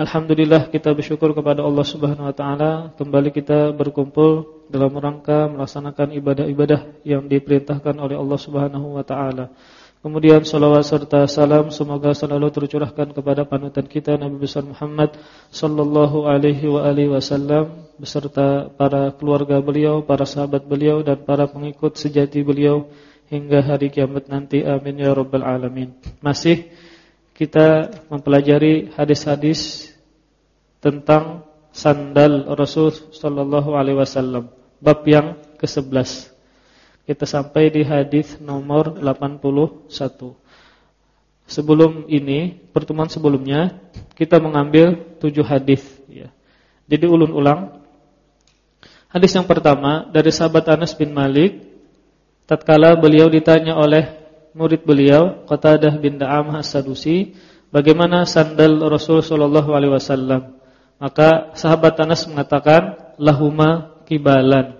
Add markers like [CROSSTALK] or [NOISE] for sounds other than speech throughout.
Alhamdulillah kita bersyukur kepada Allah Subhanahu wa taala kembali kita berkumpul dalam rangka melaksanakan ibadah-ibadah yang diperintahkan oleh Allah Subhanahu wa taala. Kemudian salawat serta salam semoga selalu tercurahkan kepada panutan kita Nabi besar Muhammad sallallahu alaihi wa alihi wasallam beserta para keluarga beliau, para sahabat beliau dan para pengikut sejati beliau hingga hari kiamat nanti. Amin ya rabbal alamin. Masih kita mempelajari hadis-hadis tentang sandal Rasul sallallahu alaihi wasallam bab yang ke-11. Kita sampai di hadis nomor 81. Sebelum ini, pertemuan sebelumnya kita mengambil tujuh hadis ya. Jadi ulun ulang. Hadis yang pertama dari sahabat Anas bin Malik tatkala beliau ditanya oleh murid beliau Qatadah bin Da'am As-Sadusi, bagaimana sandal Rasul sallallahu alaihi wasallam? Maka sahabat Anas mengatakan lahuma kibalan.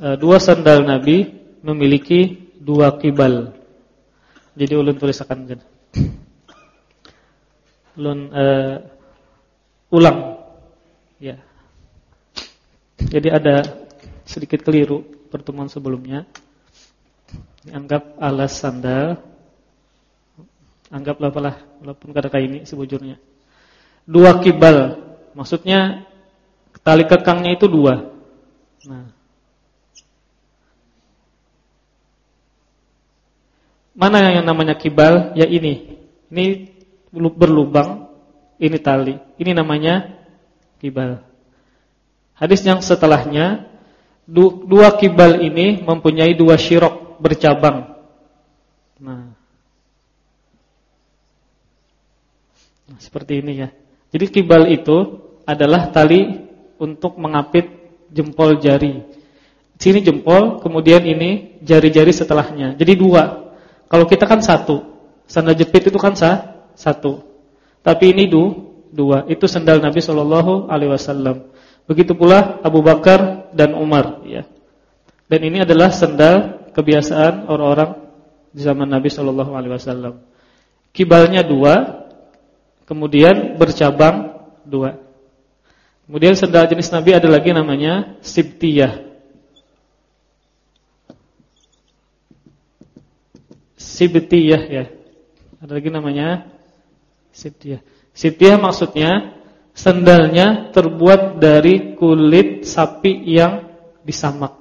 E, dua sandal Nabi memiliki dua kibal. Jadi ulun tulisakan kan. Ulun uh, ulang. Ya. Jadi ada sedikit keliru pertemuan sebelumnya. Dianggap alas sandal. Anggaplah apalah walaupun kata ini sebujurnya dua kibal. Maksudnya tali kekangnya itu dua. Nah. Mana yang namanya kibal? Ya ini. Ini berlubang, ini tali. Ini namanya kibal. Hadis yang setelahnya dua kibal ini mempunyai dua syirok bercabang. Nah. nah seperti ini ya. Jadi kibal itu adalah tali untuk mengapit jempol jari. Sini jempol, kemudian ini jari-jari setelahnya. Jadi dua. Kalau kita kan satu. Sandal jepit itu kan sah, satu. Tapi ini du, dua. Itu sandal Nabi Shallallahu alaihi wasallam. Begitu pula Abu Bakar dan Umar, ya. Dan ini adalah sandal kebiasaan orang-orang di zaman Nabi Shallallahu alaihi wasallam. Kibalnya dua, Kemudian bercabang dua. Kemudian sendal jenis Nabi ada lagi namanya sibtiyah. Sibtiyah ya. Ada lagi namanya sibtiyah. Sibtiyah maksudnya sendalnya terbuat dari kulit sapi yang disamak.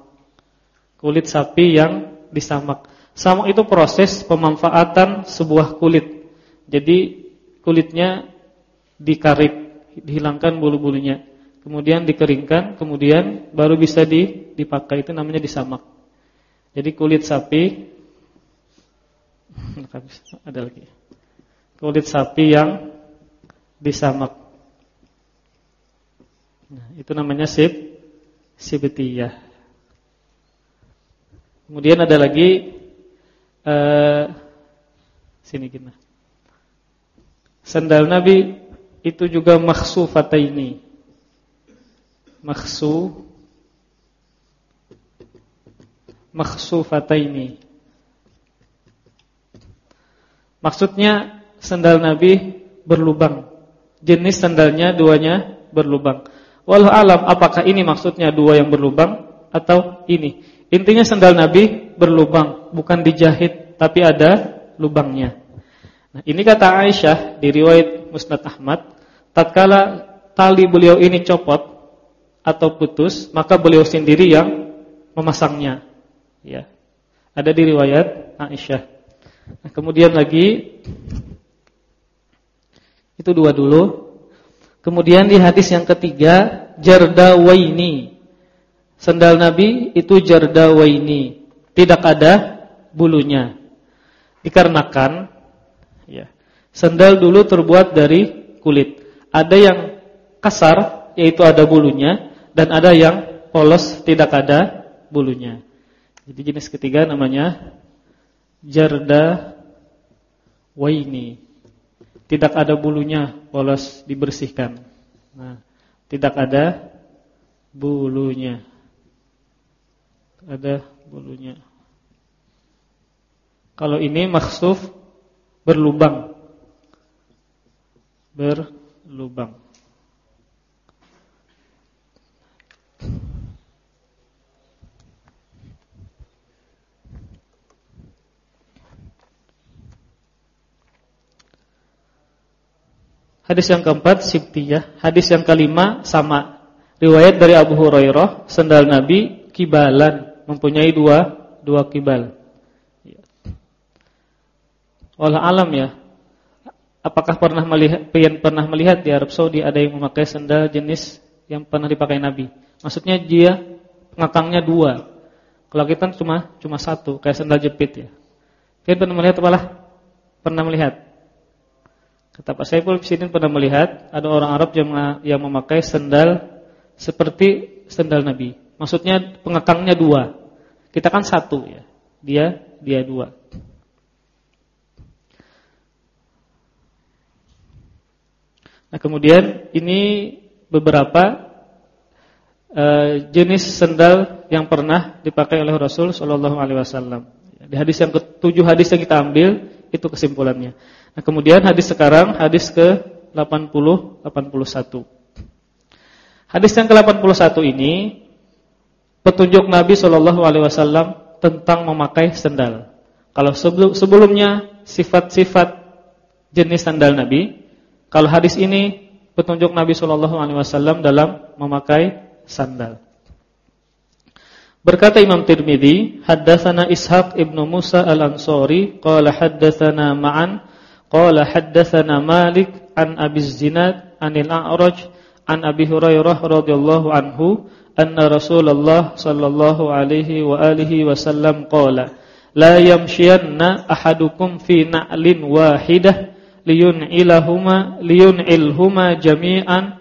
Kulit sapi yang disamak. Samak itu proses pemanfaatan sebuah kulit. Jadi kulitnya dikarik, dihilangkan bulu-bulunya. Kemudian dikeringkan, kemudian baru bisa dipakai. Itu namanya disamak. Jadi kulit sapi [LAUGHS] ada lagi. Kulit sapi yang disamak. Nah, itu namanya sib sibtiyah. Kemudian ada lagi uh, sini gimana? Sandal Nabi itu juga makhsufataini. Makhsu makhsufataini. Maksudnya sandal Nabi berlubang. jenis sandalnya duanya berlubang. Walau alam apakah ini maksudnya dua yang berlubang atau ini? Intinya sandal Nabi berlubang, bukan dijahit tapi ada lubangnya. Nah, ini kata Aisyah di riwayat Musnad Ahmad, tatkala tali beliau ini copot atau putus, maka beliau sendiri yang memasangnya. Ya. Ada di riwayat Aisyah. Nah, kemudian lagi itu dua dulu. Kemudian di hadis yang ketiga, jardawaini. Sendal Nabi itu jardawaini, tidak ada bulunya. Dikarenakan ya, sendal dulu terbuat dari kulit. Ada yang kasar yaitu ada bulunya dan ada yang polos tidak ada bulunya. Jadi jenis ketiga namanya jarda waini tidak ada bulunya, polos dibersihkan. Nah, tidak ada bulunya. Ada bulunya. Kalau ini maksuf berlubang. Berlubang. Hadis yang keempat Sibtiyah, hadis yang kelima sama. Riwayat dari Abu Hurairah, sendal Nabi kibalan, mempunyai dua dua kibal. Ya. Olah alam ya. Apakah pernah melihat pernah melihat di Arab Saudi ada yang memakai sendal jenis yang pernah dipakai Nabi? Maksudnya dia pengakangnya dua. Kalau kita cuma cuma satu, kayak sendal jepit ya. Kalian pernah melihat apalah? Pernah melihat? Kata Pak Saiful Sidin pernah melihat ada orang Arab yang yang memakai sendal seperti sendal Nabi. Maksudnya pengekangnya dua. Kita kan satu ya. Dia dia dua. Nah, kemudian ini beberapa uh, jenis sendal yang pernah dipakai oleh Rasul Shallallahu alaihi wasallam. Di hadis yang ketujuh hadis yang kita ambil itu kesimpulannya. Nah, kemudian hadis sekarang hadis ke 80 81. Hadis yang ke-81 ini petunjuk Nabi Shallallahu alaihi wasallam tentang memakai sendal. Kalau sebelumnya sifat-sifat jenis sandal Nabi, kalau hadis ini petunjuk Nabi Shallallahu alaihi wasallam dalam memakai sandal. Berkata Imam Tirmizi, haddatsana Ishaq ibnu Musa al-Ansari qala haddatsana Ma'an Qala haddatsana Malik an Abi Zinad anil A'raj an Abi Hurairah radhiyallahu anhu anna Rasulullah sallallahu alaihi wa alihi wasallam qala la yamshiyanna ahadukum fi na'lin wahidah liyun'ilahuma liyun'ilhuma jami'an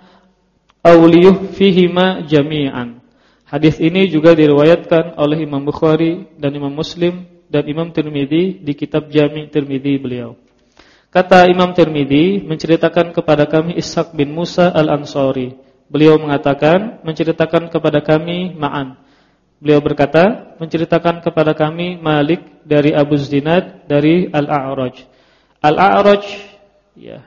aw liyuhfihima jami'an Hadis ini juga diriwayatkan oleh Imam Bukhari dan Imam Muslim dan Imam Tirmizi di kitab Jami' Tirmizi beliau. Kata Imam Tirmidzi menceritakan kepada kami Ishaq bin Musa al-Ansari. Beliau mengatakan menceritakan kepada kami Ma'an. Beliau berkata menceritakan kepada kami Malik dari Abu Zinad dari Al-A'raj. Al-A'raj ya.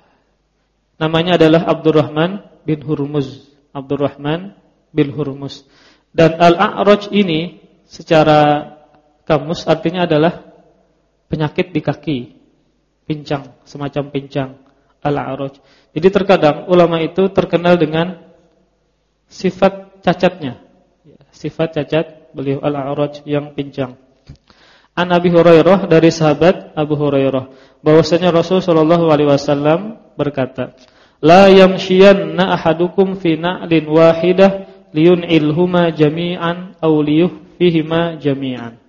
Namanya adalah Abdurrahman bin Hurmuz. Abdurrahman bin Hurmuz. Dan Al-A'raj ini secara kamus artinya adalah penyakit di kaki pincang, semacam pincang al-a'raj. Jadi terkadang ulama itu terkenal dengan sifat cacatnya. Ya, sifat cacat beliau al-a'raj yang pincang. An Abi Hurairah dari sahabat Abu Hurairah bahwasanya Rasul sallallahu alaihi wasallam berkata, "La yamshiyanna ahadukum fi na'lin wahidah liyun'ilhuma jami'an aw liyuhfihima jami'an."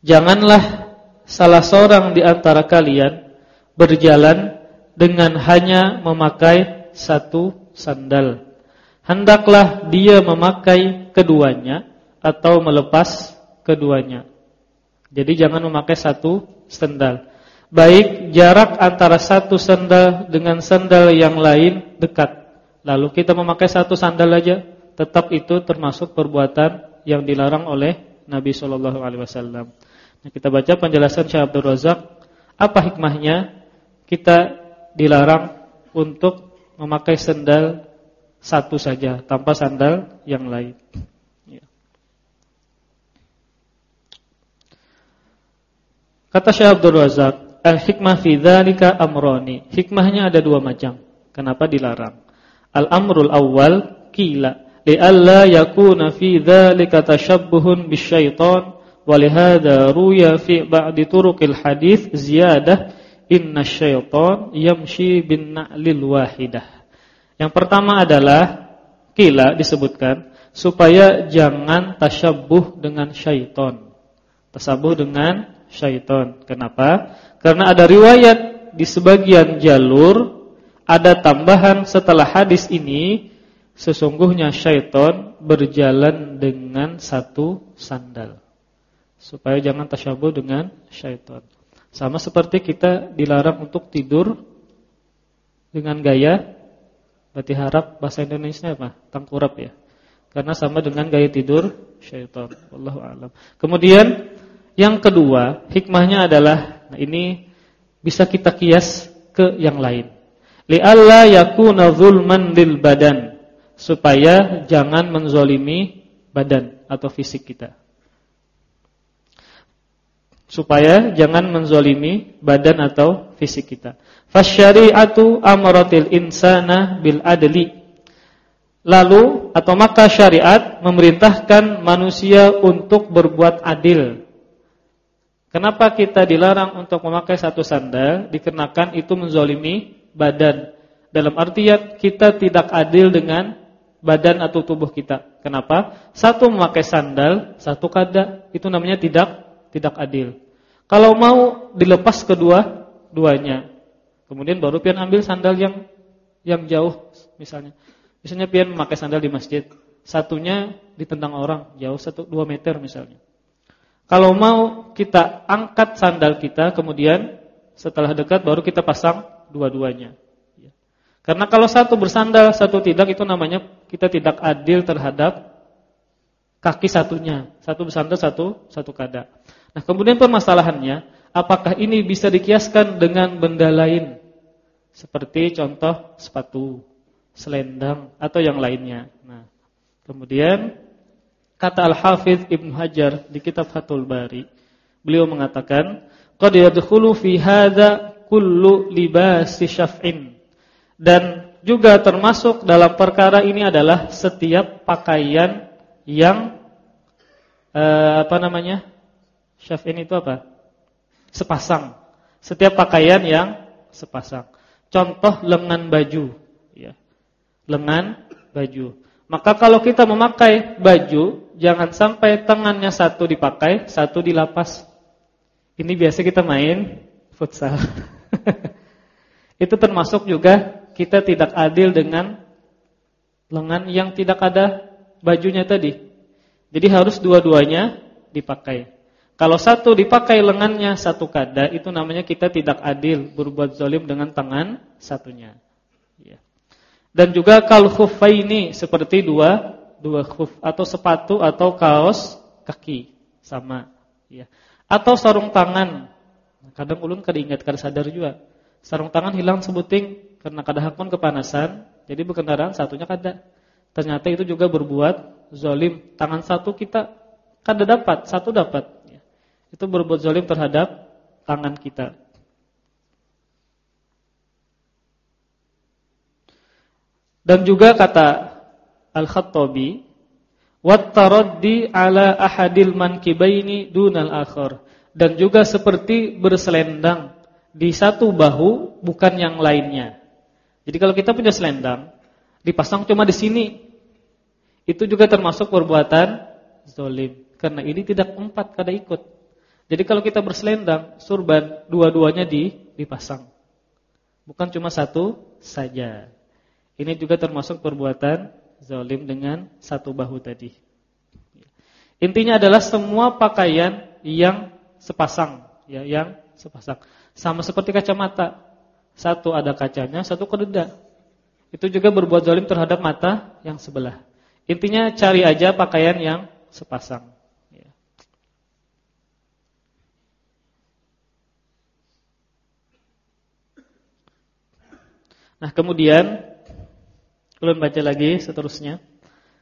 Janganlah salah seorang di antara kalian berjalan dengan hanya memakai satu sandal. Hendaklah dia memakai keduanya atau melepas keduanya. Jadi jangan memakai satu sandal. Baik jarak antara satu sandal dengan sandal yang lain dekat. Lalu kita memakai satu sandal aja, tetap itu termasuk perbuatan yang dilarang oleh Nabi Shallallahu alaihi wasallam. Nah, kita baca penjelasan Syekh Abdul Razak, apa hikmahnya kita dilarang untuk memakai sandal satu saja tanpa sandal yang lain. Ya. Kata Syekh Abdul Razak, al-hikmah fi dzalika amrani. Hikmahnya ada dua macam. Kenapa dilarang? Al-amrul awal kila li'alla yakuna fi dzalika tashabbuhun bisyaitan walihada ruya fi ba'di turuqil hadis ziyadah inna syaitan yamshi bin na'lil wahidah. Yang pertama adalah kila disebutkan supaya jangan tasyabbuh dengan syaitan. Tasabuh dengan syaitan. Kenapa? Karena ada riwayat di sebagian jalur ada tambahan setelah hadis ini sesungguhnya syaitan berjalan dengan satu sandal. Supaya jangan tasyabuh dengan syaitan. Sama seperti kita dilarang untuk tidur dengan gaya berarti harap bahasa Indonesia apa? Tangkurap ya. Karena sama dengan gaya tidur syaitan. Wallahu a'lam. Kemudian yang kedua, hikmahnya adalah nah ini bisa kita kias ke yang lain. Li'alla yakuna zulman lil badan supaya jangan menzolimi badan atau fisik kita. Supaya jangan menzolimi badan atau fisik kita. Fasyari'atu amaratil insana bil adli. Lalu atau maka syariat memerintahkan manusia untuk berbuat adil. Kenapa kita dilarang untuk memakai satu sandal? Dikarenakan itu menzolimi badan. Dalam artian kita tidak adil dengan badan atau tubuh kita. Kenapa? Satu memakai sandal, satu kada. Itu namanya tidak tidak adil. Kalau mau dilepas kedua duanya. Kemudian baru pian ambil sandal yang yang jauh misalnya. Misalnya pian memakai sandal di masjid, satunya ditendang orang jauh satu dua meter misalnya. Kalau mau kita angkat sandal kita, kemudian setelah dekat baru kita pasang dua-duanya. Karena kalau satu bersandal, satu tidak itu namanya kita tidak adil terhadap kaki satunya. Satu bersandal, satu satu kada. Nah, kemudian permasalahannya, apakah ini bisa dikiaskan dengan benda lain? Seperti contoh sepatu, selendang atau yang lainnya. Nah, kemudian kata Al-Hafidz Ibnu Hajar di kitab Fathul Bari, beliau mengatakan, qad yadkhulu fi hadza kullu libasi syaf'in dan juga termasuk dalam perkara ini adalah setiap pakaian yang eh, apa namanya? Syaf'in itu apa? Sepasang. Setiap pakaian yang sepasang. Contoh lengan baju, ya. Lengan baju. Maka kalau kita memakai baju, jangan sampai tangannya satu dipakai, satu dilapas. Ini biasa kita main futsal. [LAUGHS] [LAUGHS] Itu termasuk juga kita tidak adil dengan lengan yang tidak ada bajunya tadi. Jadi harus dua-duanya dipakai. Kalau satu dipakai lengannya satu kada itu namanya kita tidak adil berbuat zalim dengan tangan satunya. Ya. Dan juga kal khuffaini seperti dua dua khuf atau sepatu atau kaos kaki sama ya. Atau sarung tangan. Kadang ulun kada ingat kada sadar juga. Sarung tangan hilang sebuting karena kada hakun kepanasan, jadi berkendaraan satunya kada. Ternyata itu juga berbuat zalim. Tangan satu kita kada dapat, satu dapat. Itu berbuat zalim terhadap tangan kita. Dan juga kata Al-Khattabi, "Wat taraddi ala ahadil mankibaini dunal akhar." Dan juga seperti berselendang di satu bahu bukan yang lainnya. Jadi kalau kita punya selendang dipasang cuma di sini, itu juga termasuk perbuatan zolim. Karena ini tidak empat kada ikut. Jadi kalau kita berselendang, surban dua-duanya di dipasang. Bukan cuma satu saja. Ini juga termasuk perbuatan zolim dengan satu bahu tadi. Intinya adalah semua pakaian yang sepasang, ya, yang sepasang. Sama seperti kacamata. Satu ada kacanya, satu kededa. Itu juga berbuat zalim terhadap mata yang sebelah. Intinya cari aja pakaian yang sepasang. Ya. Nah, kemudian ulun baca lagi seterusnya.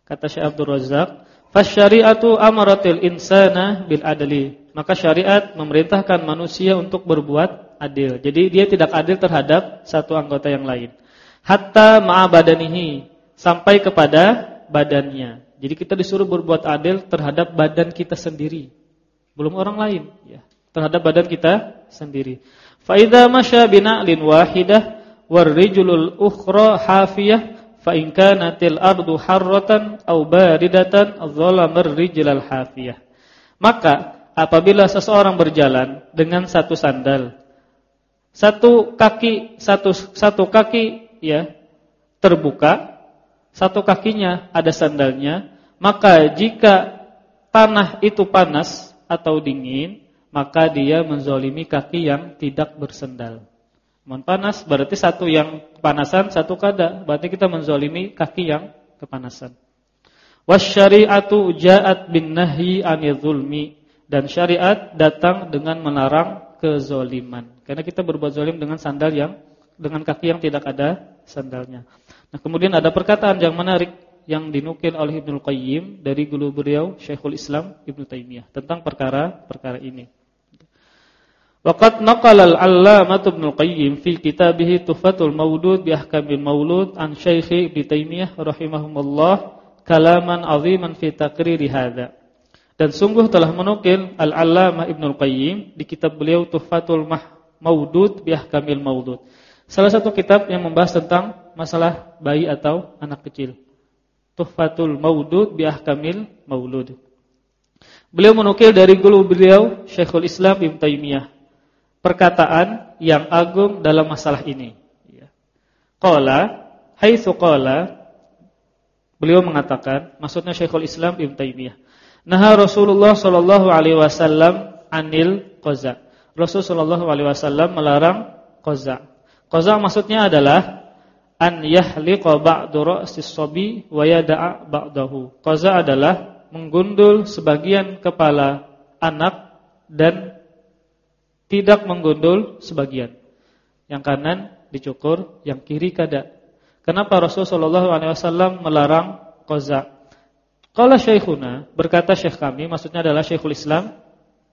Kata Syekh Abdul Razak, "Fasyari'atu amaratil insana bil adli." Maka syariat memerintahkan manusia untuk berbuat adil. Jadi dia tidak adil terhadap satu anggota yang lain. Hatta ma'abadanihi, sampai kepada badannya. Jadi kita disuruh berbuat adil terhadap badan kita sendiri. Belum orang lain, ya. Terhadap badan kita sendiri. Fa idza masya bina'lin wahidah warrijulul ukhra hafiyah fa in ardu harratan aw baridatan dzalamar rijlal hafiyah. Maka apabila seseorang berjalan dengan satu sandal satu kaki satu satu kaki ya terbuka, satu kakinya ada sandalnya, maka jika tanah itu panas atau dingin, maka dia menzolimi kaki yang tidak bersandal. Mohon panas berarti satu yang kepanasan, satu kada. Berarti kita menzolimi kaki yang kepanasan. Wasyari'atu ja'at bin nahyi 'anil zulmi dan syariat datang dengan melarang kezoliman. Karena kita berbuat zolim dengan sandal yang dengan kaki yang tidak ada sandalnya. Nah, kemudian ada perkataan yang menarik yang dinukil oleh Ibnu Qayyim dari guru beliau Syekhul Islam Ibnu Taimiyah tentang perkara-perkara ini. Waqad naqala al-Allamah Ibnu Qayyim fi kitabih Tuhfatul Maulud bi Ahkamil Maulud an Syekh Ibnu Taimiyah rahimahumullah kalaman aziman fi taqriri hadza. Dan sungguh telah menukil Al-Allamah Ibnu Qayyim di kitab beliau Tuhfatul Maulud bi Ahkamil Maulud. Salah satu kitab yang membahas tentang masalah bayi atau anak kecil. Tuhfatul Maulud bi Ahkamil Maulud. Beliau menukil dari guru beliau Syekhul Islam Ibnu Taimiyah perkataan yang agung dalam masalah ini. Ya. Qala, haitsu qala beliau mengatakan, maksudnya Syekhul Islam Ibnu Taimiyah. Naha Rasulullah sallallahu alaihi wasallam anil qaza. Rasul sallallahu alaihi wasallam melarang qaza. Qaza maksudnya adalah an yahliqa ba'du ra'sis sabi wa yada'a ba'dahu. Qaza adalah menggundul sebagian kepala anak dan tidak menggundul sebagian. Yang kanan dicukur, yang kiri kada. Kenapa Rasulullah SAW melarang qaza? Qala Syekhuna, berkata Syekh kami, maksudnya adalah Syekhul Islam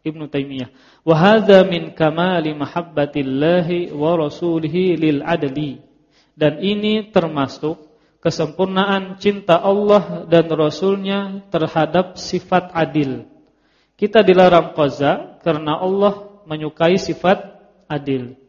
Ibnu Taimiyah. Wa hadza min kamali mahabbatillahi wa rasulihi lil adli. Dan ini termasuk kesempurnaan cinta Allah dan Rasulnya terhadap sifat adil. Kita dilarang qaza karena Allah menyukai sifat adil.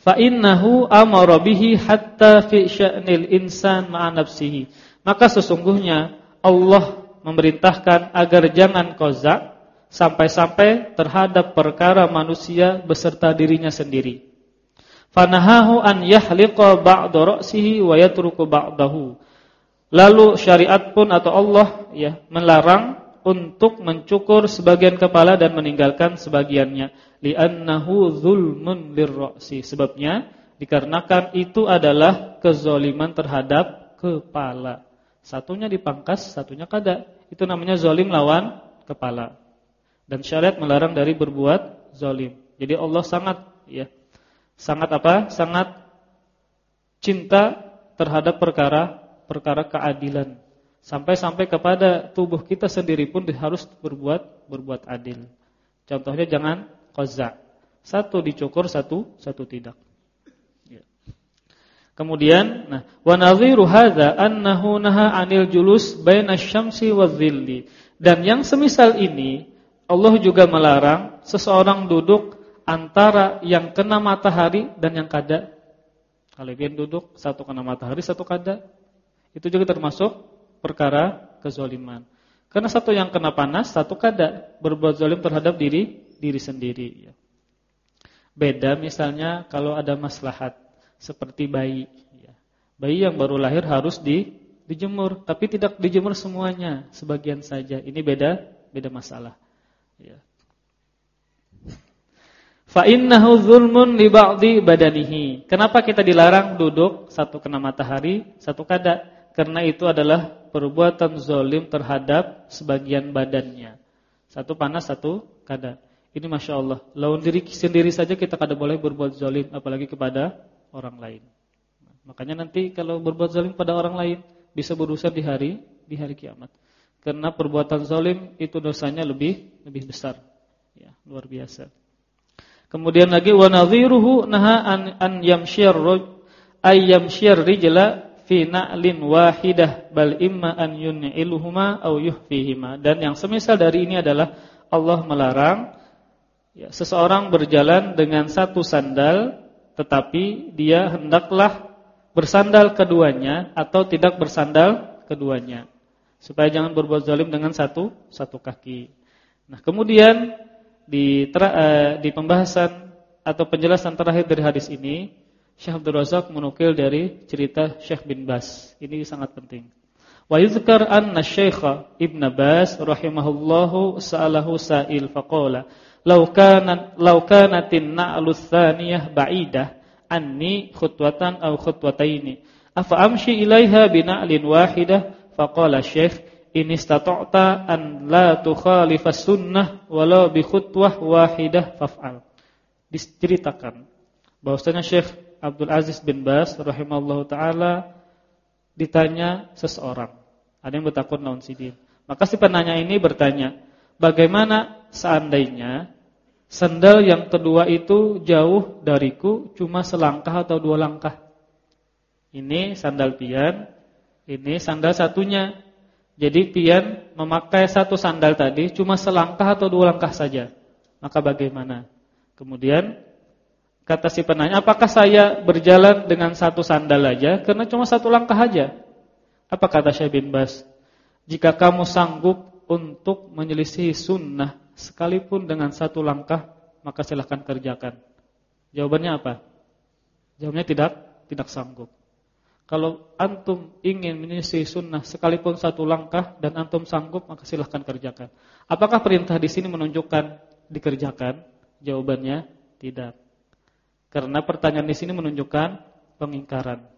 Fa innahu amara bihi hatta fi sya'nil insan ma'a nafsihi. Maka sesungguhnya Allah memerintahkan agar jangan kozak sampai-sampai terhadap perkara manusia beserta dirinya sendiri. Fanahahu an yahliqa ba'da ra'sihi wa yatruku ba'dahu. Lalu syariat pun atau Allah ya melarang untuk mencukur sebagian kepala dan meninggalkan sebagiannya li'annahu zulmun lirra'si sebabnya dikarenakan itu adalah kezoliman terhadap kepala satunya dipangkas satunya kada itu namanya zolim lawan kepala dan syariat melarang dari berbuat zolim jadi Allah sangat ya sangat apa sangat cinta terhadap perkara perkara keadilan Sampai-sampai kepada tubuh kita sendiri pun harus berbuat berbuat adil. Contohnya jangan qaza. Satu dicukur, satu satu tidak. Kemudian, nah, wa nadhiru hadza annahu naha 'anil julus baina syamsi wadh-dhilli. Dan yang semisal ini Allah juga melarang seseorang duduk antara yang kena matahari dan yang kada. Kalian duduk satu kena matahari, satu kada. Itu juga termasuk perkara kezoliman. Karena satu yang kena panas, satu kada berbuat zolim terhadap diri diri sendiri. Ya. Beda misalnya kalau ada maslahat seperti bayi. Ya. Bayi yang baru lahir harus di dijemur, tapi tidak dijemur semuanya, sebagian saja. Ini beda beda masalah. Ya. Fa innahu zulmun li ba'dhi badanihi. Kenapa kita dilarang duduk satu kena matahari, satu kada? Karena itu adalah perbuatan zolim terhadap sebagian badannya. Satu panas, satu kada. Ini masya Allah. Lawan diri sendiri saja kita kada boleh berbuat zolim, apalagi kepada orang lain. Makanya nanti kalau berbuat zalim pada orang lain bisa berusaha di hari di hari kiamat. Karena perbuatan zalim itu dosanya lebih lebih besar. Ya, luar biasa. Kemudian lagi wa nadhiruhu naha an, an yamshir ay yamshir rijla fi na'lin wahidah bal imma an yun'iluhuma aw yuhfihima. Dan yang semisal dari ini adalah Allah melarang ya, seseorang berjalan dengan satu sandal tetapi dia hendaklah bersandal keduanya atau tidak bersandal keduanya. Supaya jangan berbuat zalim dengan satu satu kaki. Nah, kemudian di uh, di pembahasan atau penjelasan terakhir dari hadis ini, Syekh Abdul Razak menukil dari cerita Syekh bin Bas. Ini sangat penting. Wa yuzkar anna Syekh Ibn Bas rahimahullahu sa'alahu sa'il faqala law kana law kanatin na'lu tsaniyah ba'idah. Anni khutwatan aw khutwataini. Afa amshi ilaiha bina'lin wahidah? Faqala syekh in istata'ta an la tukhalifa sunnah walau bi khutwah wahidah. Faf'al. Diceritakan bahwasanya Syekh Abdul Aziz bin Bas rahimallahu taala ditanya seseorang. Ada yang bertakun naun sidin. Maka si penanya ini bertanya bagaimana seandainya Sandal yang kedua itu jauh dariku cuma selangkah atau dua langkah. Ini sandal pian, ini sandal satunya. Jadi pian memakai satu sandal tadi cuma selangkah atau dua langkah saja. Maka bagaimana? Kemudian kata si penanya, apakah saya berjalan dengan satu sandal aja karena cuma satu langkah aja? Apa kata Syekh bin Bas? Jika kamu sanggup untuk menyelisih sunnah sekalipun dengan satu langkah maka silahkan kerjakan. Jawabannya apa? Jawabnya tidak tidak sanggup. Kalau antum ingin menyisih sunnah sekalipun satu langkah dan antum sanggup maka silahkan kerjakan. Apakah perintah di sini menunjukkan dikerjakan? Jawabannya tidak. Karena pertanyaan di sini menunjukkan pengingkaran.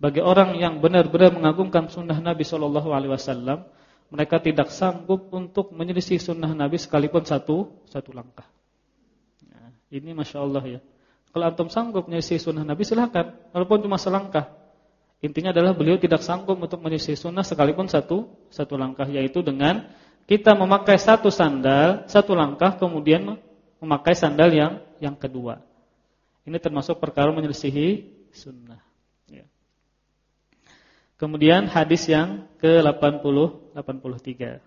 Bagi orang yang benar-benar mengagungkan sunnah Nabi Shallallahu Alaihi Wasallam, mereka tidak sanggup untuk menyelisih sunnah Nabi sekalipun satu satu langkah. Nah, ini masya Allah ya. Kalau antum sanggup menyelisih sunnah Nabi silahkan, walaupun cuma selangkah. Intinya adalah beliau tidak sanggup untuk menyelisih sunnah sekalipun satu satu langkah, yaitu dengan kita memakai satu sandal satu langkah, kemudian memakai sandal yang yang kedua. Ini termasuk perkara menyelisihi sunnah. Kemudian hadis yang ke-80 83.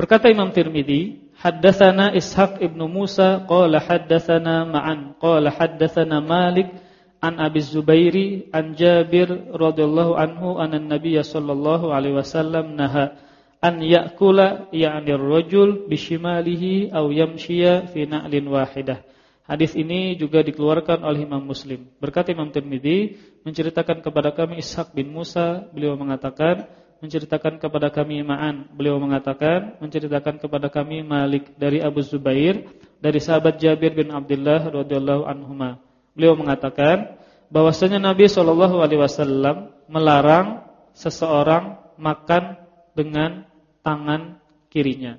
Berkata Imam Tirmizi, haddatsana Ishaq ibnu Musa qala haddatsana Ma'an qala haddatsana Malik an Abi Zubairi an Jabir radhiyallahu anhu anna Nabiy sallallahu alaihi wasallam naha an ya'kula ya'ni ar-rajul bishimalihi aw yamshiya fi na'lin wahidah Hadis ini juga dikeluarkan oleh Imam Muslim. Berkata Imam Tirmidzi menceritakan kepada kami Ishaq bin Musa, beliau mengatakan menceritakan kepada kami Ma'an, beliau mengatakan menceritakan kepada kami Malik dari Abu Zubair dari sahabat Jabir bin Abdullah radhiyallahu anhuma. Beliau mengatakan bahwasanya Nabi Shallallahu alaihi wasallam melarang seseorang makan dengan tangan kirinya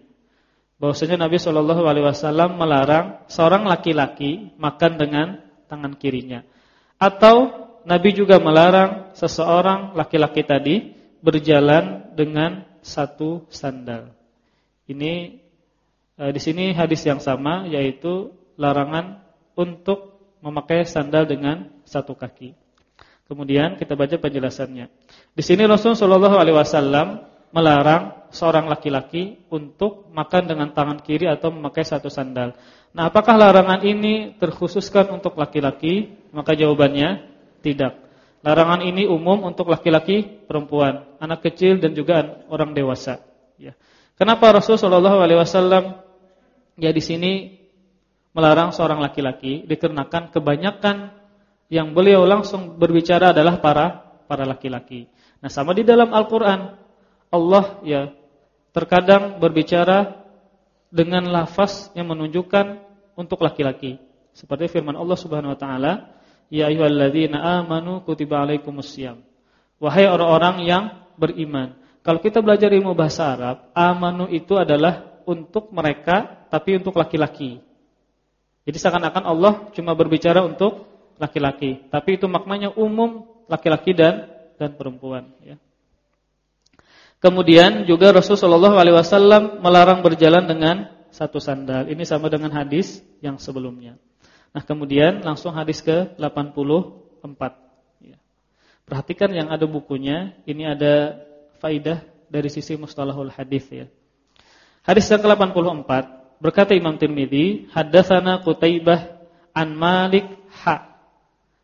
bahwasanya Nabi Shallallahu alaihi wasallam melarang seorang laki-laki makan dengan tangan kirinya. Atau Nabi juga melarang seseorang laki-laki tadi berjalan dengan satu sandal. Ini e, di sini hadis yang sama yaitu larangan untuk memakai sandal dengan satu kaki. Kemudian kita baca penjelasannya. Di sini Rasulullah Shallallahu alaihi wasallam melarang seorang laki-laki untuk makan dengan tangan kiri atau memakai satu sandal. Nah, apakah larangan ini terkhususkan untuk laki-laki? Maka jawabannya tidak. Larangan ini umum untuk laki-laki, perempuan, anak kecil dan juga orang dewasa. Ya. Kenapa Rasulullah SAW ya di sini melarang seorang laki-laki? Dikarenakan kebanyakan yang beliau langsung berbicara adalah para para laki-laki. Nah, sama di dalam Al-Qur'an Allah ya terkadang berbicara dengan lafaz yang menunjukkan untuk laki-laki. Seperti firman Allah Subhanahu wa taala, "Ya ayyuhalladzina amanu kutiba alaikumusiyam." Wahai orang-orang yang beriman. Kalau kita belajar ilmu bahasa Arab, amanu itu adalah untuk mereka tapi untuk laki-laki. Jadi seakan-akan Allah cuma berbicara untuk laki-laki, tapi itu maknanya umum laki-laki dan dan perempuan ya. Kemudian juga Rasulullah SAW melarang berjalan dengan satu sandal. Ini sama dengan hadis yang sebelumnya. Nah kemudian langsung hadis ke 84. Ya. Perhatikan yang ada bukunya. Ini ada faidah dari sisi mustalahul hadis ya. Hadis yang ke-84 berkata Imam Tirmidzi, haddatsana Qutaibah an Malik ha.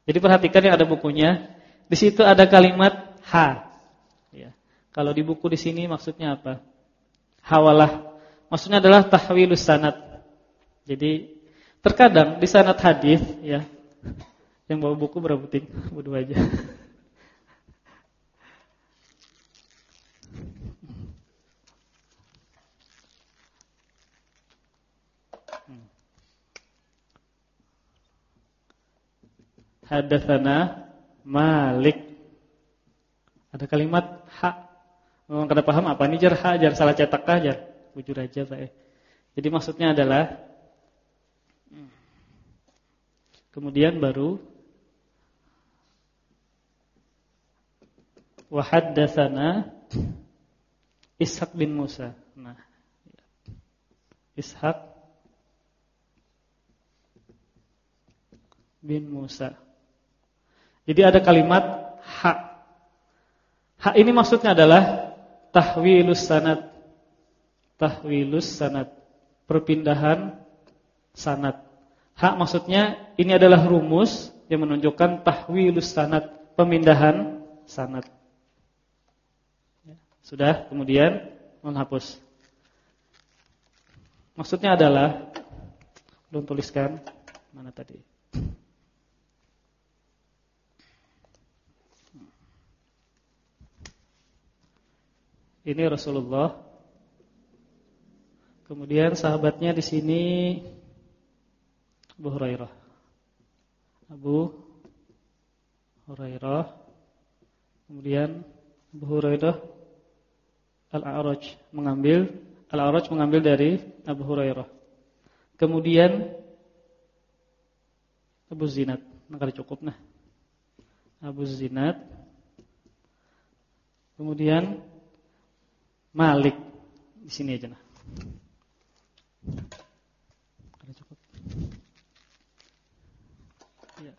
Jadi perhatikan yang ada bukunya. Di situ ada kalimat ha. Kalau di buku di sini maksudnya apa? Hawalah. Maksudnya adalah tahwilus sanad. Jadi terkadang di sanad hadis ya. Yang bawa buku berapa buting? [LAUGHS] Berdua aja. Hadatsana Malik. Ada kalimat hak Memang kada paham apa ini jar ha jar salah cetak kah jar. Bujur aja saya. Jadi maksudnya adalah kemudian baru wa haddatsana Ishaq bin Musa. Nah, Ishaq bin Musa. Jadi ada kalimat hak. Hak ini maksudnya adalah tahwilus sanad. Tahwilus sanad. Perpindahan sanad. Hak maksudnya ini adalah rumus yang menunjukkan tahwilus sanad, pemindahan sanad. Ya, sudah, kemudian menghapus. Maksudnya adalah belum tuliskan mana tadi? Ini Rasulullah. Kemudian sahabatnya di sini Abu Hurairah. Abu Hurairah. Kemudian Abu Hurairah Al-A'raj mengambil Al-A'raj mengambil dari Abu Hurairah. Kemudian Abu Zinad, maka cukup nah. Abu Zinad. Kemudian Malik di sini aja nah. cukup. Ya.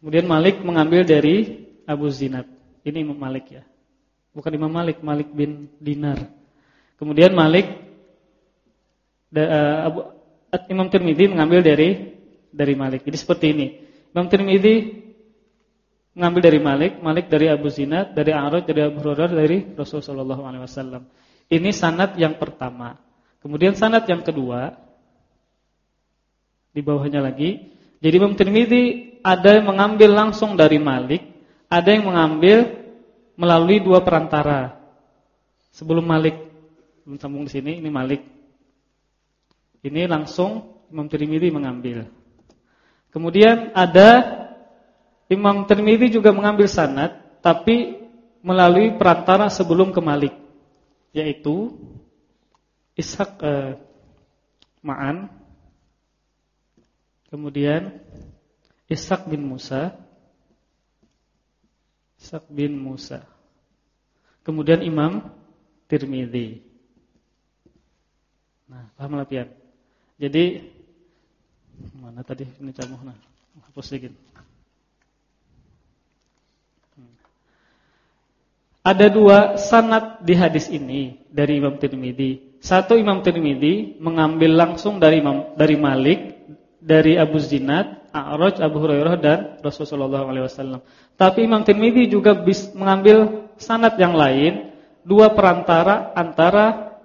Kemudian Malik mengambil dari Abu Zinad. Ini Imam Malik ya. Bukan Imam Malik, Malik bin Dinar. Kemudian Malik da, uh, Abu, Imam Tirmidzi mengambil dari dari Malik. Jadi seperti ini. Imam Tirmidzi ngambil dari Malik, Malik dari Abu Zinad, dari A'raj, dari Abu Hurairah, dari Rasulullah SAW. Ini sanad yang pertama. Kemudian sanad yang kedua di bawahnya lagi. Jadi Imam Tirmizi ada yang mengambil langsung dari Malik, ada yang mengambil melalui dua perantara. Sebelum Malik, belum sambung di sini, ini Malik. Ini langsung Imam Tirmizi mengambil. Kemudian ada Imam Tirmidzi juga mengambil sanad tapi melalui perantara sebelum ke Malik yaitu Ishaq eh, Ma'an kemudian Ishaq bin Musa Ishaq bin Musa kemudian Imam Tirmidzi Nah, paham lapian. Jadi mana tadi ini camuh nah. Hapus sedikit. Ada dua sanad di hadis ini dari Imam Tirmidzi. Satu Imam Tirmidzi mengambil langsung dari Imam dari Malik, dari Abu Zinad, A'raj, Abu Hurairah dan Rasulullah SAW. Tapi Imam Tirmidzi juga bis, mengambil sanad yang lain, dua perantara antara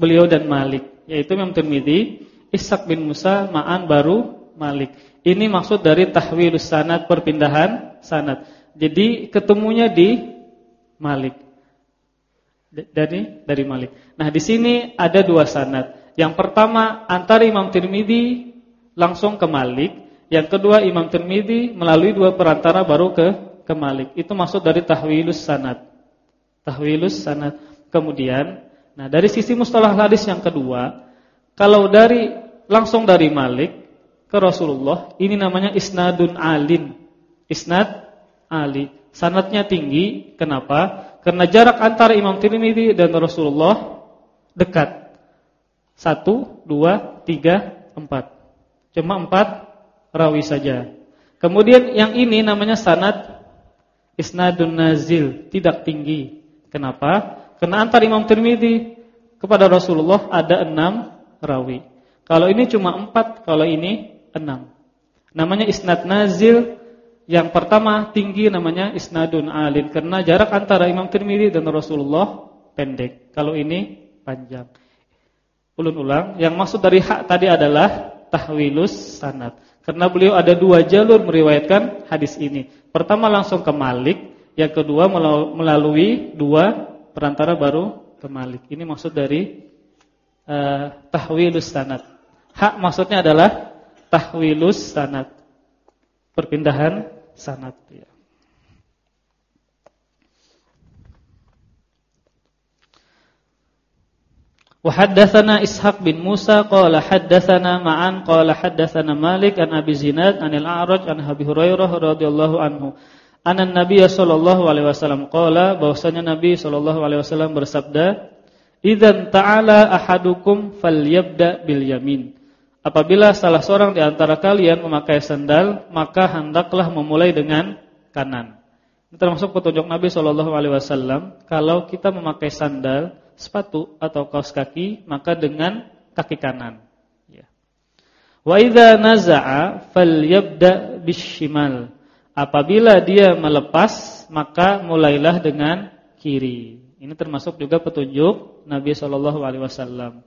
beliau dan Malik, yaitu Imam Tirmidzi, Ishaq bin Musa, Ma'an baru Malik. Ini maksud dari tahwilus sanad, perpindahan sanad. Jadi ketemunya di Malik. Dari dari Malik. Nah, di sini ada dua sanad. Yang pertama antara Imam Tirmidzi langsung ke Malik, yang kedua Imam Tirmidzi melalui dua perantara baru ke ke Malik. Itu maksud dari tahwilus sanad. Tahwilus sanad. Kemudian, nah dari sisi mustalah hadis yang kedua, kalau dari langsung dari Malik ke Rasulullah, ini namanya isnadun alin. Isnad ali. Sanatnya tinggi, kenapa? Karena jarak antara Imam Tirmidzi dan Rasulullah dekat. Satu, dua, tiga, empat. Cuma empat rawi saja. Kemudian yang ini namanya sanad isnadun nazil, tidak tinggi. Kenapa? Karena antara Imam Tirmidzi kepada Rasulullah ada enam rawi. Kalau ini cuma empat, kalau ini enam. Namanya isnad nazil. Yang pertama tinggi namanya isnadun alin karena jarak antara Imam Tirmidzi dan Rasulullah pendek. Kalau ini panjang. Ulun ulang, yang maksud dari hak tadi adalah tahwilus sanad. Karena beliau ada dua jalur meriwayatkan hadis ini. Pertama langsung ke Malik, yang kedua melalui dua perantara baru ke Malik. Ini maksud dari uh, tahwilus sanad. Hak maksudnya adalah tahwilus sanad. Perpindahan sanad ya. Wa haddatsana Ishaq bin Musa qala haddatsana Ma'an qala haddatsana Malik an Abi Zinad anil A'raj an Abi Hurairah radhiyallahu anhu anna Nabiy sallallahu alaihi wasallam qala bahwasanya Nabi sallallahu alaihi wasallam bersabda idzan ta'ala ahadukum falyabda bil yamin Apabila salah seorang di antara kalian memakai sandal maka hendaklah memulai dengan kanan Ini termasuk petunjuk Nabi sallallahu alaihi wasallam kalau kita memakai sandal sepatu atau kaos kaki maka dengan kaki kanan. Ya. Wa idza naza'a falyabda bishimal. Apabila dia melepas maka mulailah dengan kiri. Ini termasuk juga petunjuk Nabi Shallallahu alaihi wasallam.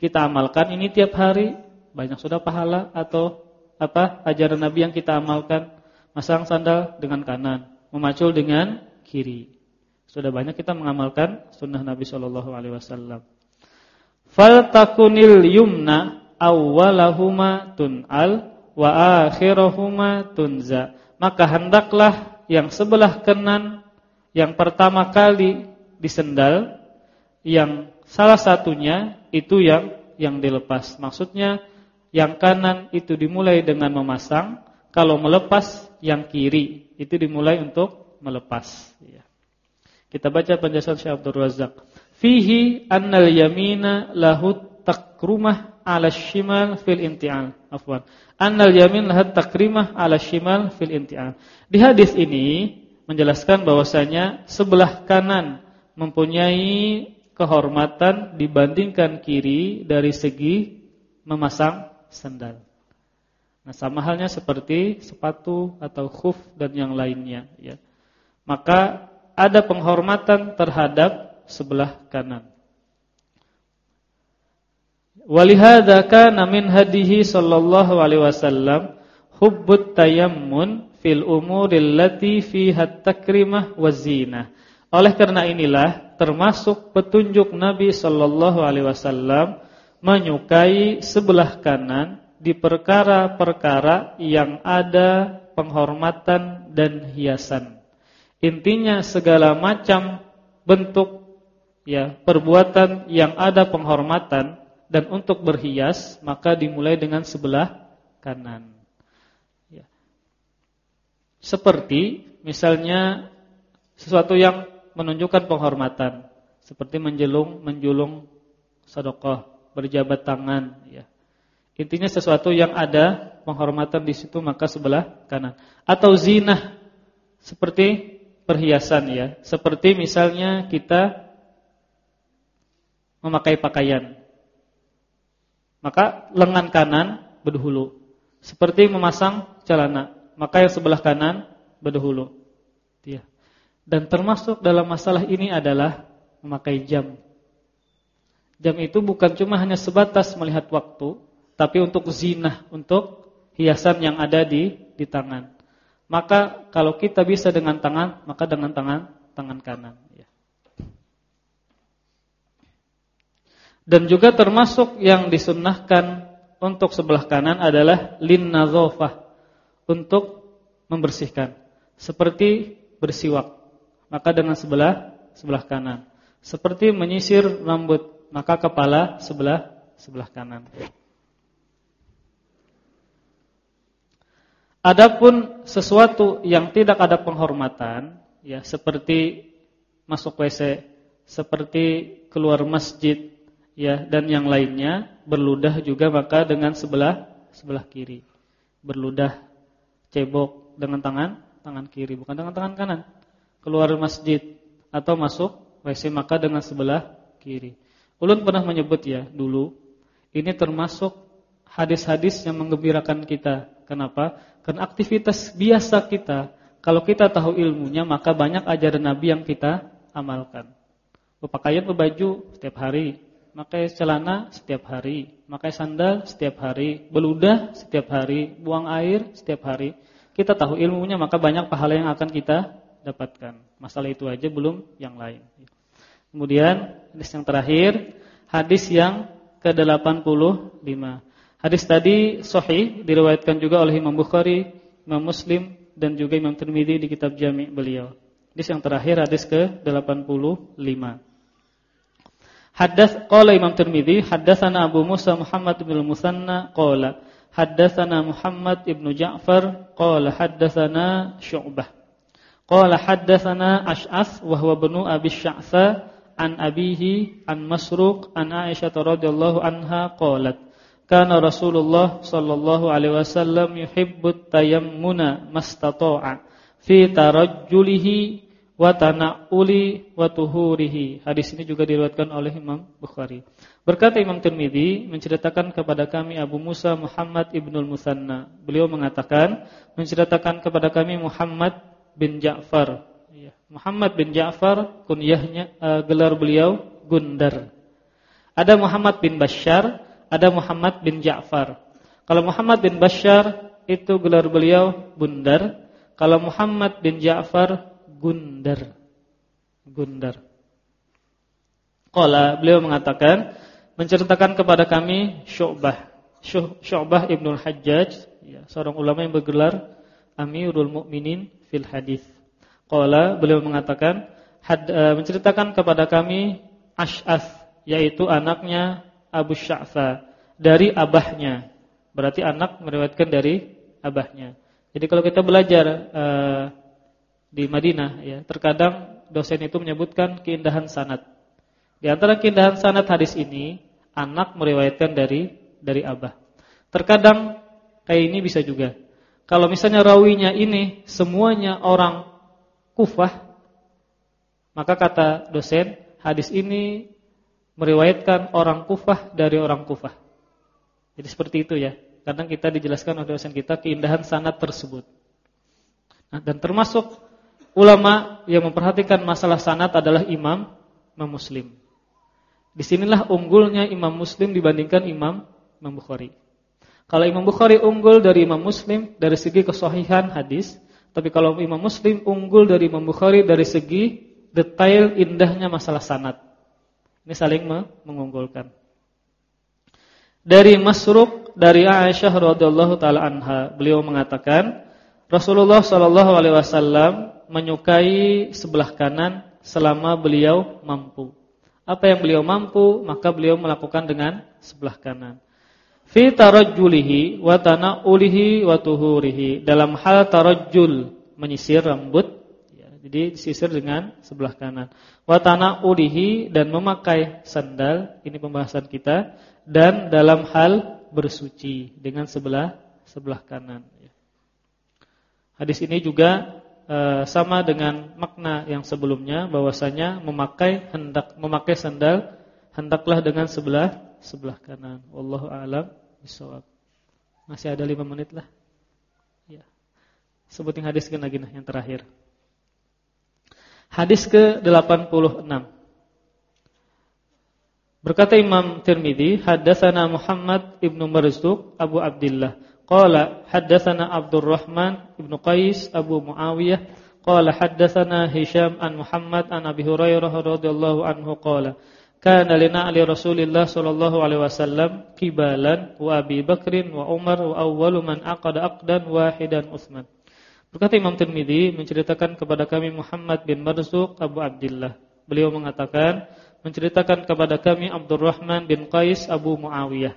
Kita amalkan ini tiap hari, banyak sudah pahala atau apa ajaran Nabi yang kita amalkan, masang sandal dengan kanan, memacul dengan kiri. Sudah banyak kita mengamalkan sunnah Nabi Shallallahu Alaihi Wasallam. Fal takunil yumna awwalahuma tun'al wa akhirahuma tunza. Maka hendaklah yang sebelah kanan yang pertama kali disendal, yang salah satunya itu yang yang dilepas. Maksudnya yang kanan itu dimulai dengan memasang, kalau melepas yang kiri itu dimulai untuk melepas. Ya. Kita baca penjelasan Syekh Abdul Razak. Fihi annal yamina lahu takrumah ala shimal fil inti'al. Afwan. Annal yamin lahu takrimah ala shimal fil inti'al. Di hadis ini menjelaskan bahwasanya sebelah kanan mempunyai kehormatan dibandingkan kiri dari segi memasang sandal. Nah, sama halnya seperti sepatu atau khuf dan yang lainnya ya. Maka ada penghormatan terhadap sebelah kanan. Walihada kana min hadihi sallallahu alaihi wasallam hubbut tayammun fil umuril lati fiha takrimah wa zinah. Oleh karena inilah termasuk petunjuk Nabi sallallahu alaihi wasallam menyukai sebelah kanan di perkara-perkara yang ada penghormatan dan hiasan. Intinya segala macam bentuk ya perbuatan yang ada penghormatan dan untuk berhias maka dimulai dengan sebelah kanan. Ya. Seperti misalnya sesuatu yang menunjukkan penghormatan, seperti menjelung, menjulung sedekah, berjabat tangan, ya. Intinya sesuatu yang ada penghormatan di situ maka sebelah kanan. Atau zina seperti perhiasan ya. Seperti misalnya kita memakai pakaian. Maka lengan kanan berdahulu. Seperti memasang celana, maka yang sebelah kanan berdahulu. Ya. Dan termasuk dalam masalah ini adalah memakai jam. Jam itu bukan cuma hanya sebatas melihat waktu, tapi untuk zinah, untuk hiasan yang ada di di tangan. Maka kalau kita bisa dengan tangan, maka dengan tangan tangan kanan. Ya. Dan juga termasuk yang disunnahkan untuk sebelah kanan adalah lin nazofah untuk membersihkan, seperti bersiwak. Maka dengan sebelah sebelah kanan. Seperti menyisir rambut, maka kepala sebelah sebelah kanan. Adapun sesuatu yang tidak ada penghormatan, ya seperti masuk WC, seperti keluar masjid, ya dan yang lainnya, berludah juga maka dengan sebelah sebelah kiri. Berludah cebok dengan tangan tangan kiri, bukan dengan tangan kanan. Keluar masjid atau masuk WC maka dengan sebelah kiri. Ulun pernah menyebut ya dulu, ini termasuk hadis-hadis yang menggembirakan kita. Kenapa? Karena aktivitas biasa kita, kalau kita tahu ilmunya, maka banyak ajaran Nabi yang kita amalkan. Berpakaian berbaju setiap hari, pakai celana setiap hari, pakai sandal setiap hari, beludah setiap hari, buang air setiap hari. Kita tahu ilmunya, maka banyak pahala yang akan kita dapatkan. Masalah itu aja belum yang lain. Kemudian hadis yang terakhir, hadis yang ke-85. Hadis tadi sahih diriwayatkan juga oleh Imam Bukhari, Imam Muslim dan juga Imam Tirmizi di kitab Jami' beliau. Hadis yang terakhir hadis ke-85. Haddas qala Imam Tirmizi, haddatsana Abu Musa Muhammad bin Musanna qala haddatsana Muhammad ibn Ja'far qala haddatsana Syu'bah. Qala haddatsana Ash'ath wa huwa Abi Sya'sa an abihi an Masruq an Aisyah radhiyallahu anha qalat Kana Rasulullah sallallahu alaihi wasallam yuhibbut tayammuna mastata'a fi tarajjulihi wa tana'uli wa tuhurihi. Hadis ini juga diriwayatkan oleh Imam Bukhari. Berkata Imam Tirmizi menceritakan kepada kami Abu Musa Muhammad ibnul Musanna. Beliau mengatakan menceritakan kepada kami Muhammad bin Ja'far. Muhammad bin Ja'far kunyahnya uh, gelar beliau Gundar. Ada Muhammad bin Bashar ada Muhammad bin Ja'far. Kalau Muhammad bin Bashar itu gelar beliau Bundar. Kalau Muhammad bin Ja'far Gundar. Gundar. Qala beliau mengatakan menceritakan kepada kami Syu'bah. Syu'bah Ibnul Hajjaj, ya, seorang ulama yang bergelar Amirul Mukminin fil hadis. Qala beliau mengatakan had, uh, menceritakan kepada kami Ash'ath yaitu anaknya Abu Sya'fa dari abahnya. Berarti anak meriwayatkan dari abahnya. Jadi kalau kita belajar uh, di Madinah ya, terkadang dosen itu menyebutkan keindahan sanad. Di antara keindahan sanad hadis ini, anak meriwayatkan dari dari abah. Terkadang kayak ini bisa juga. Kalau misalnya rawinya ini semuanya orang Kufah, maka kata dosen, hadis ini meriwayatkan orang Kufah dari orang Kufah. Jadi seperti itu ya. Kadang kita dijelaskan oleh dosen kita keindahan sanad tersebut. Nah, dan termasuk ulama yang memperhatikan masalah sanad adalah imam, imam. Di sinilah unggulnya Imam Muslim dibandingkan Imam Imam Bukhari. Kalau Imam Bukhari unggul dari Imam Muslim dari segi kesohihan hadis, tapi kalau Imam Muslim unggul dari Imam Bukhari dari segi detail indahnya masalah sanad. Ini saling mengunggulkan. Dari Masruq dari Aisyah radhiyallahu taala anha, beliau mengatakan Rasulullah sallallahu alaihi wasallam menyukai sebelah kanan selama beliau mampu. Apa yang beliau mampu, maka beliau melakukan dengan sebelah kanan. Fi tarajjulihi wa tanaulihi wa tuhurihi. Dalam hal tarajjul, menyisir rambut jadi disisir dengan sebelah kanan. Watana ulihi dan memakai sandal, ini pembahasan kita dan dalam hal bersuci dengan sebelah sebelah kanan. Hadis ini juga e, sama dengan makna yang sebelumnya bahwasanya memakai hendak memakai sandal hendaklah dengan sebelah sebelah kanan. Wallahu a'lam bishawab. Masih ada lima menit lah. Ya. Sebutin hadis lagi yang terakhir. Hadis ke-86. Berkata Imam Tirmizi, haddatsana Muhammad ibnu Marzuq Abu Abdullah, qala haddatsana Abdurrahman ibnu Qais Abu Muawiyah, qala haddatsana Hisham an Muhammad an Abi Hurairah radhiyallahu anhu qala kana lina ali Rasulillah sallallahu alaihi wasallam kibalan wa Abi Bakrin wa Umar wa awwalu man aqada aqdan wahidan Utsman. Berkata Imam Tirmidzi menceritakan kepada kami Muhammad bin Marzuq Abu Abdullah. Beliau mengatakan menceritakan kepada kami Abdurrahman bin Qais Abu Muawiyah.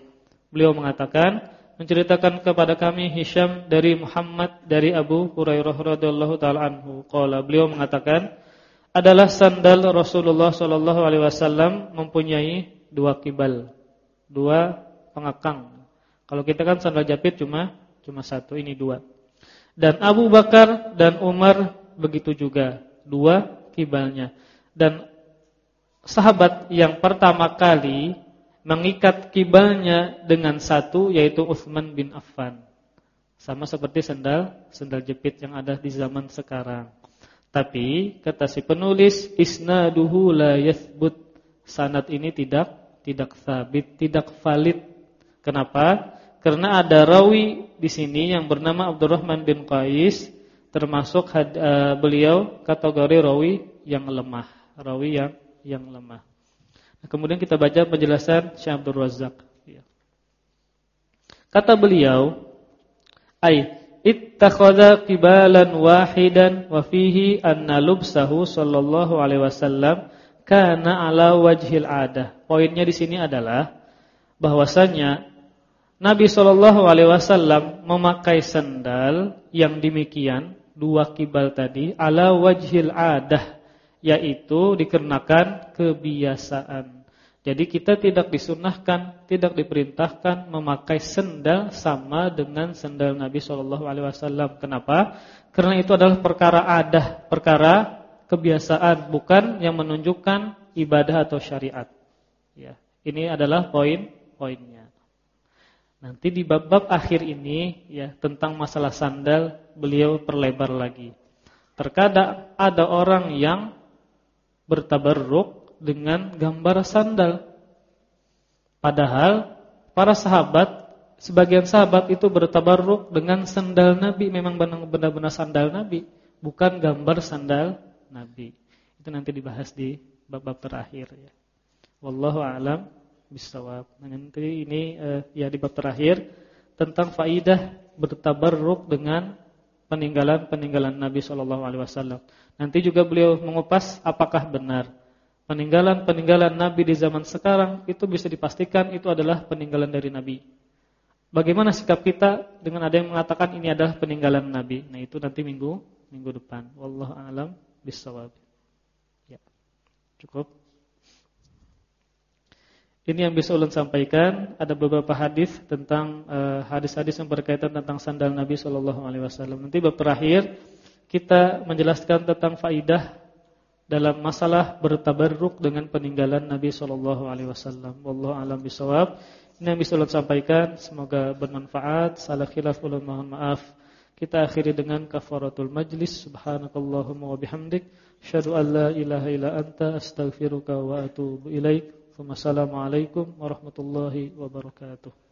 Beliau mengatakan menceritakan kepada kami Hisham dari Muhammad dari Abu Hurairah radhiyallahu taala anhu. Qala beliau mengatakan adalah sandal Rasulullah sallallahu alaihi wasallam mempunyai dua kibal, dua pengakang. Kalau kita kan sandal jepit cuma cuma satu, ini dua. Dan Abu Bakar dan Umar begitu juga, dua kibalnya. Dan sahabat yang pertama kali mengikat kibalnya dengan satu yaitu Uthman bin Affan. Sama seperti sendal sendal jepit yang ada di zaman sekarang. Tapi kata si penulis isnaduhu la yathbut. Sanad ini tidak tidak sabit, tidak valid. Kenapa? Karena ada rawi di sini yang bernama Abdurrahman bin Qais termasuk had, uh, beliau kategori rawi yang lemah, rawi yang yang lemah. Kemudian kita baca penjelasan Syekh Abdul Razak. Ya. Kata beliau, "Ai ittakhadha qibalan wahidan wa fihi anna lubsahu sallallahu alaihi wasallam kana ala wajhil adah." Poinnya di sini adalah bahwasanya Nabi sallallahu alaihi wasallam memakai sandal yang demikian dua kibal tadi ala wajhil adah yaitu dikarenakan kebiasaan. Jadi kita tidak disunahkan, tidak diperintahkan memakai sendal sama dengan sendal Nabi Shallallahu Alaihi Wasallam. Kenapa? Karena itu adalah perkara adah, perkara kebiasaan, bukan yang menunjukkan ibadah atau syariat. Ya, ini adalah poin-poinnya. Nanti di bab-bab akhir ini ya tentang masalah sandal beliau perlebar lagi. Terkadang ada orang yang bertabarruk dengan gambar sandal. Padahal para sahabat, sebagian sahabat itu bertabarruk dengan sandal Nabi, memang benar-benar sandal Nabi, bukan gambar sandal Nabi. Itu nanti dibahas di bab-bab terakhir ya. Wallahu a'lam bishawab. Nah, nanti ini uh, ya di bab terakhir tentang faidah bertabarruk dengan peninggalan-peninggalan Nabi Shallallahu alaihi wasallam. Nanti juga beliau mengupas apakah benar peninggalan-peninggalan Nabi di zaman sekarang itu bisa dipastikan itu adalah peninggalan dari Nabi. Bagaimana sikap kita dengan ada yang mengatakan ini adalah peninggalan Nabi? Nah, itu nanti minggu minggu depan. Wallahu a'lam. Ya. Cukup. Ini yang bisa ulun sampaikan. Ada beberapa hadis tentang eh, hadis-hadis uh, yang berkaitan tentang sandal Nabi Wasallam. Nanti bab terakhir kita menjelaskan tentang faidah dalam masalah bertabarruk dengan peninggalan Nabi Shallallahu Alaihi Wasallam. Wallahu alam bisawab. Ini yang bisa sampaikan. Semoga bermanfaat. Salah khilaf ulun mohon maaf. Kita akhiri dengan kafaratul majlis. Subhanakallahumma wa bihamdik. Asyhadu an la ilaha illa anta astaghfiruka wa atubu ilaik. Wassalamualaikum warahmatullahi wabarakatuh.